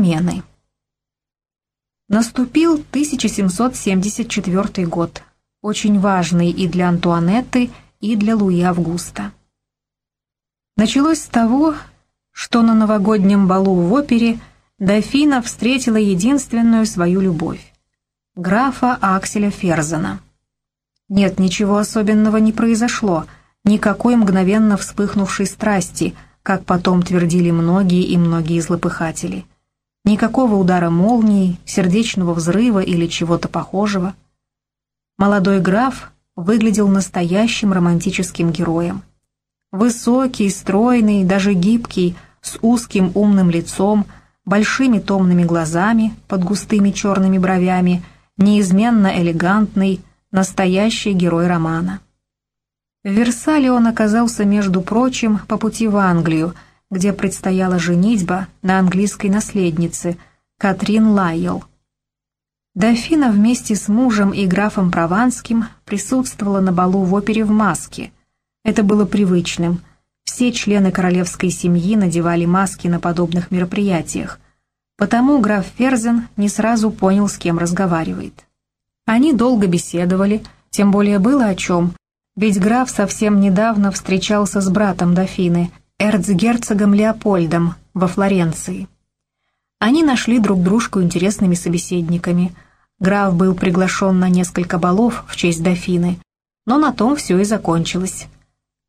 Перемены. Наступил 1774 год, очень важный и для Антуанетты, и для Луи Августа. Началось с того, что на новогоднем балу в опере дофина встретила единственную свою любовь — графа Акселя Ферзена. Нет, ничего особенного не произошло, никакой мгновенно вспыхнувшей страсти, как потом твердили многие и многие злопыхатели. Никакого удара молнии, сердечного взрыва или чего-то похожего. Молодой граф выглядел настоящим романтическим героем. Высокий, стройный, даже гибкий, с узким умным лицом, большими томными глазами под густыми черными бровями, неизменно элегантный, настоящий герой романа. В Версале он оказался, между прочим, по пути в Англию, где предстояла женитьба на английской наследнице Катрин Лайел. Дофина вместе с мужем и графом Прованским присутствовала на балу в опере в маске. Это было привычным. Все члены королевской семьи надевали маски на подобных мероприятиях. Потому граф Ферзен не сразу понял, с кем разговаривает. Они долго беседовали, тем более было о чем, ведь граф совсем недавно встречался с братом дофины, эрцгерцогом Леопольдом, во Флоренции. Они нашли друг дружку интересными собеседниками. Граф был приглашен на несколько балов в честь дофины, но на том все и закончилось.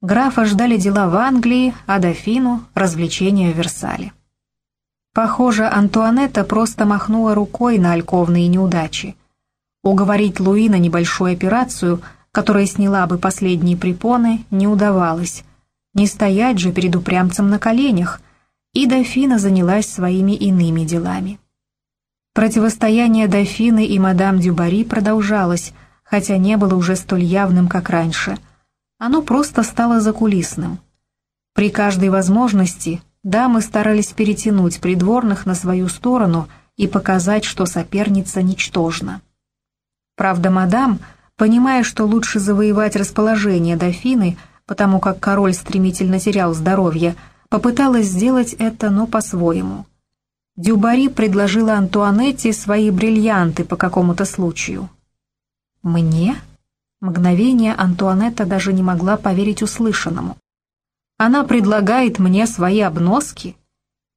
Графа ждали дела в Англии, а дофину — развлечения в Версале. Похоже, Антуанетта просто махнула рукой на альковные неудачи. Уговорить Луи на небольшую операцию, которая сняла бы последние препоны, не удавалось. Не стоять же перед упрямцем на коленях — и дофина занялась своими иными делами. Противостояние дофины и мадам Дюбари продолжалось, хотя не было уже столь явным, как раньше. Оно просто стало закулисным. При каждой возможности дамы старались перетянуть придворных на свою сторону и показать, что соперница ничтожна. Правда, мадам, понимая, что лучше завоевать расположение дофины, потому как король стремительно терял здоровье, попыталась сделать это, но по-своему. Дюбари предложила Антуанетте свои бриллианты по какому-то случаю. «Мне?» Мгновение Антуанетта даже не могла поверить услышанному. «Она предлагает мне свои обноски?»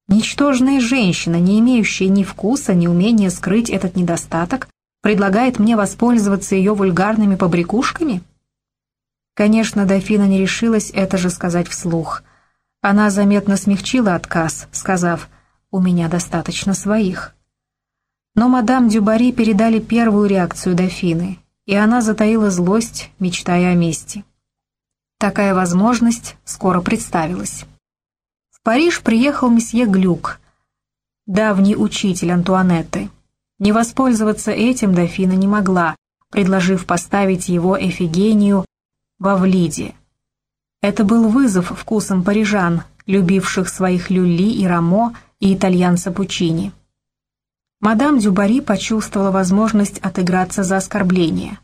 Ничтожная женщина, не имеющая ни вкуса, ни умения скрыть этот недостаток, предлагает мне воспользоваться ее вульгарными побрякушками? Конечно, дофина не решилась это же сказать вслух — она заметно смягчила отказ, сказав «У меня достаточно своих». Но мадам Дюбари передали первую реакцию дофины, и она затаила злость, мечтая о мести. Такая возможность скоро представилась. В Париж приехал месье Глюк, давний учитель Антуанетты. Не воспользоваться этим дофина не могла, предложив поставить его Эфигению во Влиде, это был вызов вкусам парижан, любивших своих люли и рамо и итальянца Пучини. Мадам Дюбари почувствовала возможность отыграться за оскорбление.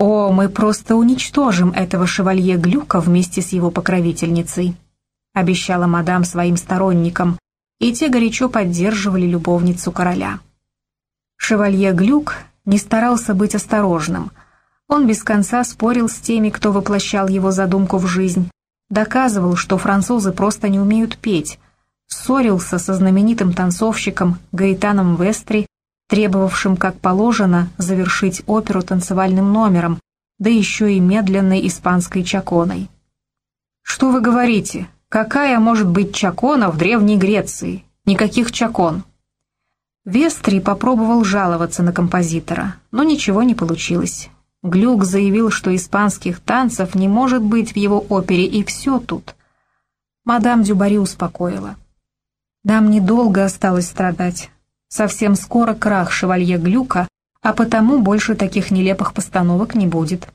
«О, мы просто уничтожим этого шевалье Глюка вместе с его покровительницей», обещала мадам своим сторонникам, и те горячо поддерживали любовницу короля. Шевалье Глюк не старался быть осторожным – он без конца спорил с теми, кто воплощал его задумку в жизнь, доказывал, что французы просто не умеют петь, ссорился со знаменитым танцовщиком Гаэтаном Вестри, требовавшим, как положено, завершить оперу танцевальным номером, да еще и медленной испанской чаконой. «Что вы говорите? Какая может быть чакона в Древней Греции? Никаких чакон!» Вестри попробовал жаловаться на композитора, но ничего не получилось. Глюк заявил, что испанских танцев не может быть в его опере, и все тут. Мадам Дюбари успокоила. Нам недолго осталось страдать. Совсем скоро крах шевалье Глюка, а потому больше таких нелепых постановок не будет.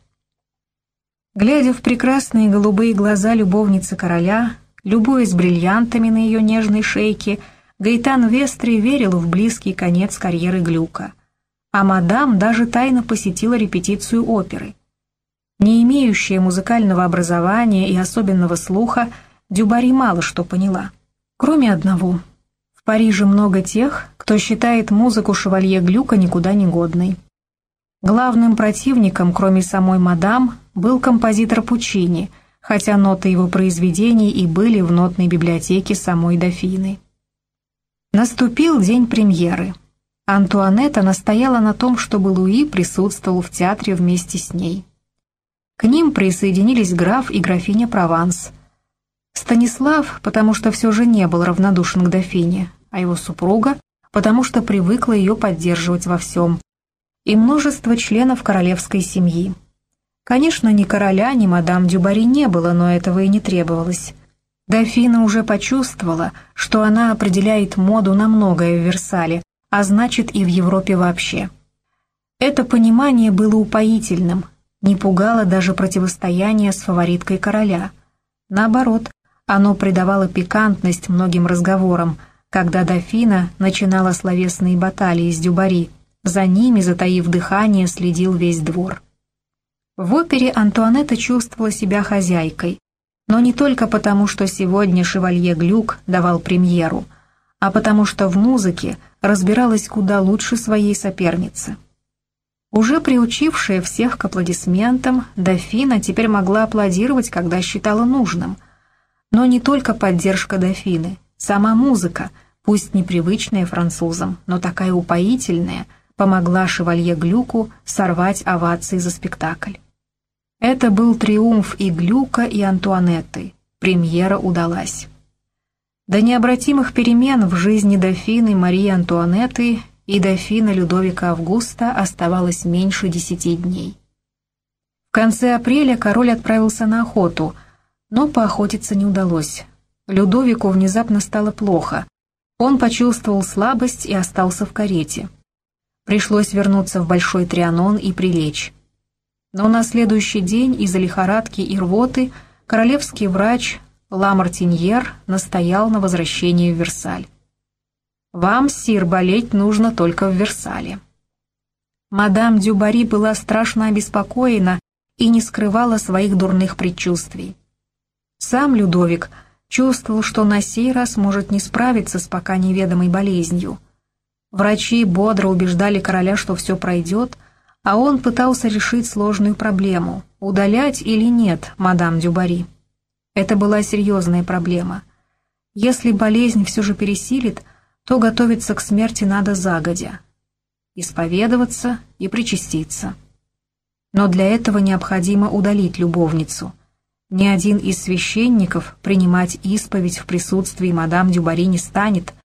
Глядя в прекрасные голубые глаза любовницы короля, любуясь бриллиантами на ее нежной шейке, Гаитан Вестри верил в близкий конец карьеры Глюка — а мадам даже тайно посетила репетицию оперы. Не имеющая музыкального образования и особенного слуха, Дюбари мало что поняла. Кроме одного. В Париже много тех, кто считает музыку шевалье Глюка никуда не годной. Главным противником, кроме самой мадам, был композитор Пучини, хотя ноты его произведений и были в нотной библиотеке самой дофины. Наступил день премьеры. Антуанетта настояла на том, чтобы Луи присутствовал в театре вместе с ней. К ним присоединились граф и графиня Прованс. Станислав, потому что все же не был равнодушен к дофине, а его супруга, потому что привыкла ее поддерживать во всем, и множество членов королевской семьи. Конечно, ни короля, ни мадам Дюбари не было, но этого и не требовалось. Дофина уже почувствовала, что она определяет моду на многое в Версале, а значит и в Европе вообще. Это понимание было упоительным, не пугало даже противостояние с фавориткой короля. Наоборот, оно придавало пикантность многим разговорам, когда дофина начинала словесные баталии с Дюбари – за ними, затаив дыхание, следил весь двор. В опере Антуанетта чувствовала себя хозяйкой, но не только потому, что сегодня шевалье Глюк давал премьеру, а потому что в музыке разбиралась куда лучше своей соперницы. Уже приучившая всех к аплодисментам, дофина теперь могла аплодировать, когда считала нужным. Но не только поддержка дофины, сама музыка, пусть непривычная французам, но такая упоительная – помогла шевалье Глюку сорвать овации за спектакль. Это был триумф и Глюка, и Антуанетты. Премьера удалась. До необратимых перемен в жизни дофины Марии Антуанетты и дофина Людовика Августа оставалось меньше десяти дней. В конце апреля король отправился на охоту, но поохотиться не удалось. Людовику внезапно стало плохо. Он почувствовал слабость и остался в карете. Пришлось вернуться в Большой Трианон и прилечь. Но на следующий день из-за лихорадки и рвоты королевский врач Ламартиньер настоял на возвращении в Версаль. «Вам, сир, болеть нужно только в Версале». Мадам Дюбари была страшно обеспокоена и не скрывала своих дурных предчувствий. Сам Людовик чувствовал, что на сей раз может не справиться с пока неведомой болезнью – Врачи бодро убеждали короля, что все пройдет, а он пытался решить сложную проблему – удалять или нет мадам Дюбари. Это была серьезная проблема. Если болезнь все же пересилит, то готовиться к смерти надо загодя. Исповедоваться и причаститься. Но для этого необходимо удалить любовницу. Ни один из священников принимать исповедь в присутствии мадам Дюбари не станет –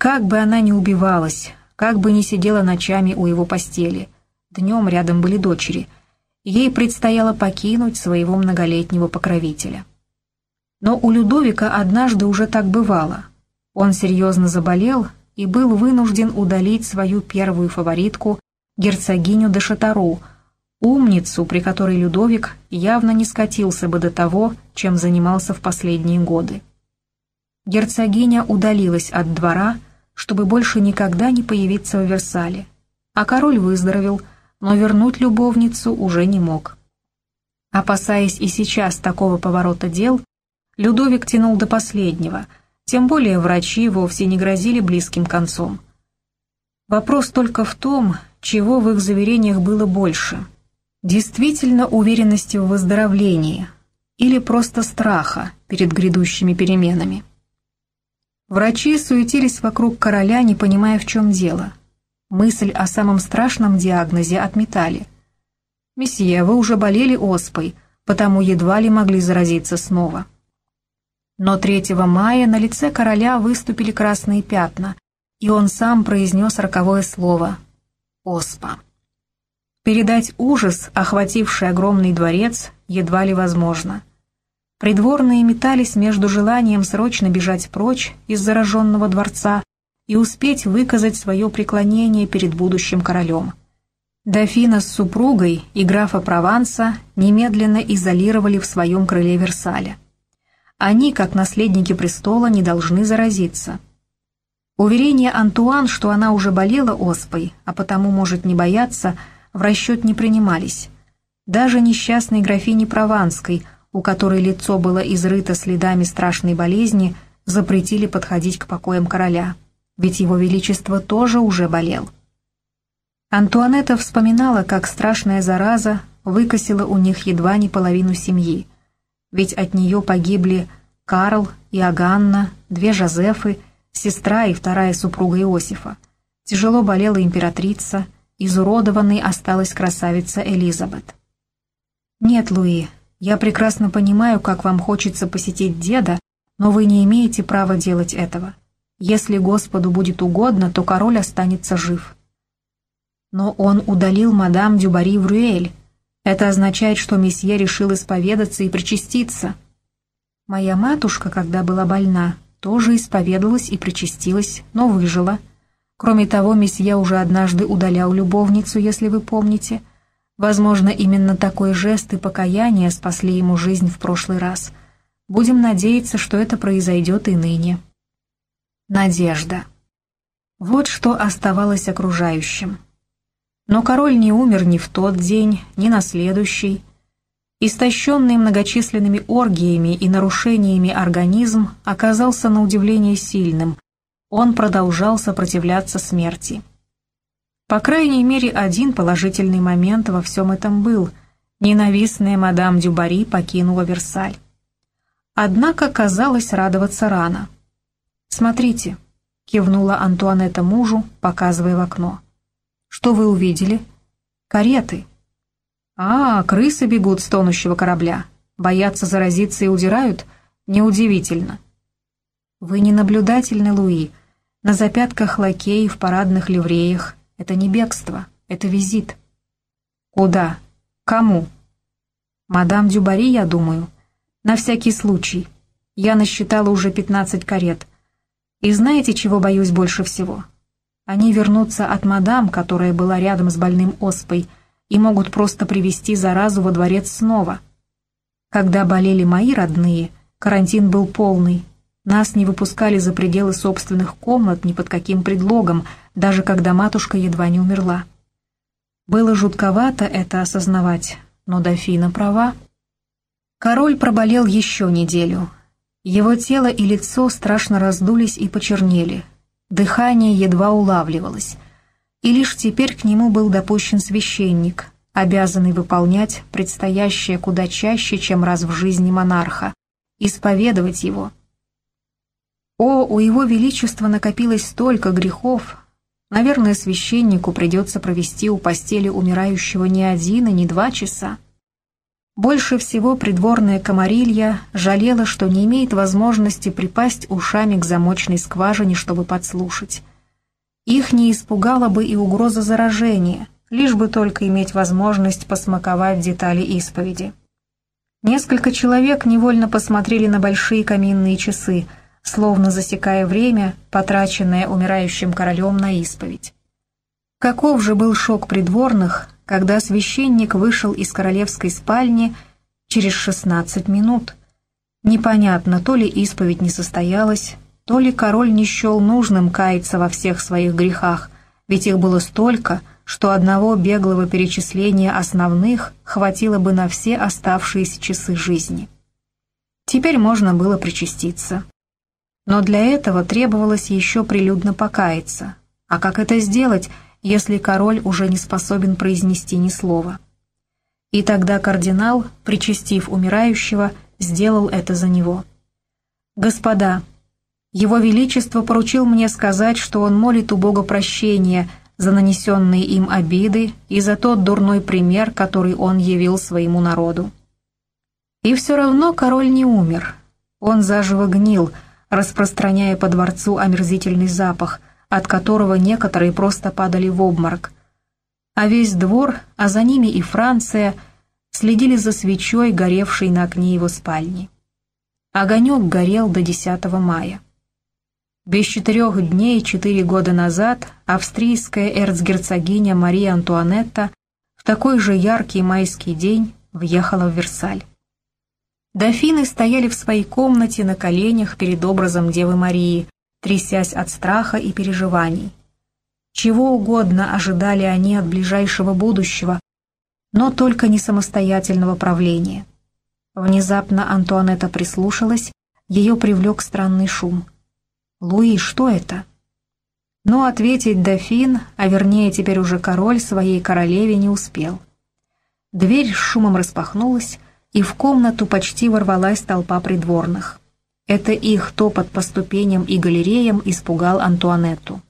как бы она ни убивалась, как бы ни сидела ночами у его постели, днем рядом были дочери, ей предстояло покинуть своего многолетнего покровителя. Но у Людовика однажды уже так бывало. Он серьезно заболел и был вынужден удалить свою первую фаворитку, герцогиню де Шатару, умницу, при которой Людовик явно не скатился бы до того, чем занимался в последние годы. Герцогиня удалилась от двора, чтобы больше никогда не появиться в Версале. А король выздоровел, но вернуть любовницу уже не мог. Опасаясь и сейчас такого поворота дел, Людовик тянул до последнего, тем более врачи вовсе не грозили близким концом. Вопрос только в том, чего в их заверениях было больше. Действительно уверенности в выздоровлении или просто страха перед грядущими переменами. Врачи суетились вокруг короля, не понимая, в чем дело. Мысль о самом страшном диагнозе отметали. «Месье, вы уже болели оспой, потому едва ли могли заразиться снова». Но 3 мая на лице короля выступили красные пятна, и он сам произнес роковое слово «Оспа». Передать ужас, охвативший огромный дворец, едва ли возможно – Придворные метались между желанием срочно бежать прочь из зараженного дворца и успеть выказать свое преклонение перед будущим королем. Дофина с супругой и графа Прованса немедленно изолировали в своем крыле Версаля. Они, как наследники престола, не должны заразиться. Уверение Антуан, что она уже болела оспой, а потому может не бояться, в расчет не принимались. Даже несчастной графине Прованской – у которой лицо было изрыто следами страшной болезни, запретили подходить к покоям короля, ведь его величество тоже уже болел. Антуанетта вспоминала, как страшная зараза выкосила у них едва не половину семьи, ведь от нее погибли Карл и Аганна, две Жозефы, сестра и вторая супруга Иосифа. Тяжело болела императрица, изуродованной осталась красавица Элизабет. «Нет, Луи, я прекрасно понимаю, как вам хочется посетить деда, но вы не имеете права делать этого. Если Господу будет угодно, то король останется жив». Но он удалил мадам Дюбари в Рюэль. Это означает, что месье решил исповедаться и причаститься. Моя матушка, когда была больна, тоже исповедалась и причастилась, но выжила. Кроме того, месье уже однажды удалял любовницу, если вы помните. Возможно, именно такой жест и покаяние спасли ему жизнь в прошлый раз. Будем надеяться, что это произойдет и ныне. Надежда. Вот что оставалось окружающим. Но король не умер ни в тот день, ни на следующий. Истощенный многочисленными оргиями и нарушениями организм оказался на удивление сильным. Он продолжал сопротивляться смерти. По крайней мере, один положительный момент во всем этом был. Ненавистная мадам Дюбари покинула Версаль. Однако казалось радоваться рано. «Смотрите», — кивнула Антуанетта мужу, показывая в окно. «Что вы увидели?» «Кареты». «А, крысы бегут с тонущего корабля. Боятся заразиться и удирают? Неудивительно». «Вы не наблюдательны, Луи. На запятках лакеи в парадных ливреях. Это не бегство, это визит». «Куда? Кому?» «Мадам Дюбари, я думаю. На всякий случай. Я насчитала уже пятнадцать карет. И знаете, чего боюсь больше всего?» Они вернутся от мадам, которая была рядом с больным оспой, и могут просто привести заразу во дворец снова. Когда болели мои родные, карантин был полный. Нас не выпускали за пределы собственных комнат ни под каким предлогом, даже когда матушка едва не умерла. Было жутковато это осознавать, но дофина права. Король проболел еще неделю. Его тело и лицо страшно раздулись и почернели, Дыхание едва улавливалось, и лишь теперь к нему был допущен священник, обязанный выполнять предстоящее куда чаще, чем раз в жизни монарха, исповедовать его. О, у его величества накопилось столько грехов, наверное, священнику придется провести у постели умирающего не один и не два часа. Больше всего придворная комарилья жалела, что не имеет возможности припасть ушами к замочной скважине, чтобы подслушать. Их не испугала бы и угроза заражения, лишь бы только иметь возможность посмаковать детали исповеди. Несколько человек невольно посмотрели на большие каминные часы, словно засекая время, потраченное умирающим королем на исповедь. Каков же был шок придворных, когда священник вышел из королевской спальни через 16 минут. Непонятно, то ли исповедь не состоялась, то ли король не счел нужным каяться во всех своих грехах, ведь их было столько, что одного беглого перечисления основных хватило бы на все оставшиеся часы жизни. Теперь можно было причаститься. Но для этого требовалось еще прилюдно покаяться. А как это сделать, если король уже не способен произнести ни слова. И тогда кардинал, причастив умирающего, сделал это за него. «Господа, его Величество поручил мне сказать, что он молит у Бога прощения за нанесенные им обиды и за тот дурной пример, который он явил своему народу. И все равно король не умер. Он заживо гнил, распространяя по дворцу омерзительный запах – от которого некоторые просто падали в обморок. А весь двор, а за ними и Франция, следили за свечой, горевшей на окне его спальни. Огонек горел до 10 мая. Без четырех дней четыре года назад австрийская эрцгерцогиня Мария Антуанетта в такой же яркий майский день въехала в Версаль. Дофины стояли в своей комнате на коленях перед образом Девы Марии, трясясь от страха и переживаний. Чего угодно ожидали они от ближайшего будущего, но только не самостоятельного правления. Внезапно Антуанетта прислушалась, ее привлек странный шум. «Луи, что это?» Но ответить дофин, а вернее теперь уже король, своей королеве не успел. Дверь с шумом распахнулась, и в комнату почти ворвалась толпа придворных. Это их топот по ступеням и галереям испугал Антуанетту.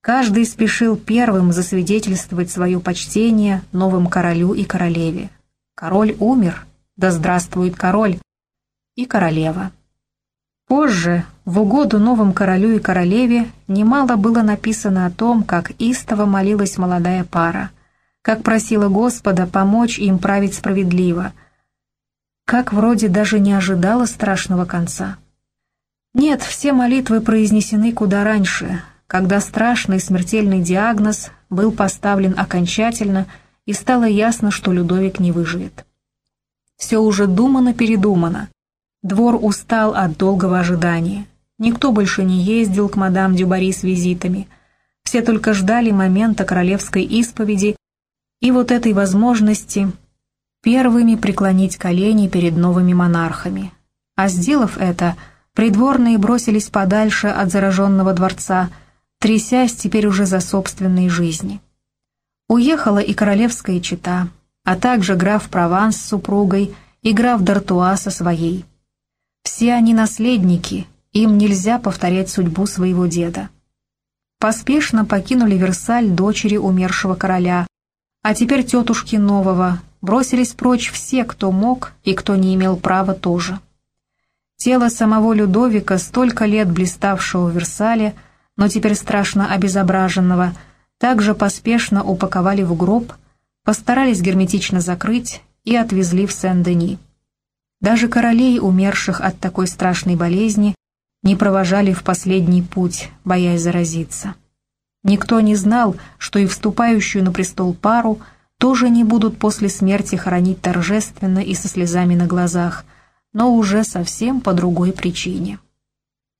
Каждый спешил первым засвидетельствовать свое почтение новым королю и королеве. Король умер, да здравствует король и королева. Позже, в угоду новым королю и королеве, немало было написано о том, как истово молилась молодая пара, как просила Господа помочь им править справедливо, как вроде даже не ожидала страшного конца. Нет, все молитвы произнесены куда раньше, когда страшный смертельный диагноз был поставлен окончательно и стало ясно, что Людовик не выживет. Все уже думано-передумано, Двор устал от долгого ожидания. Никто больше не ездил к мадам Дюбари с визитами. Все только ждали момента королевской исповеди и вот этой возможности первыми преклонить колени перед новыми монархами. А сделав это, придворные бросились подальше от зараженного дворца, трясясь теперь уже за собственной жизни. Уехала и королевская чета, а также граф Прованс с супругой и граф Д'Артуа со своей. Все они наследники, им нельзя повторять судьбу своего деда. Поспешно покинули Версаль дочери умершего короля, а теперь тетушки нового, бросились прочь все, кто мог и кто не имел права тоже. Тело самого Людовика, столько лет блиставшего в Версале, но теперь страшно обезображенного, также поспешно упаковали в гроб, постарались герметично закрыть и отвезли в Сен-Дени. Даже королей, умерших от такой страшной болезни, не провожали в последний путь, боясь заразиться. Никто не знал, что и вступающую на престол пару тоже не будут после смерти хоронить торжественно и со слезами на глазах, но уже совсем по другой причине.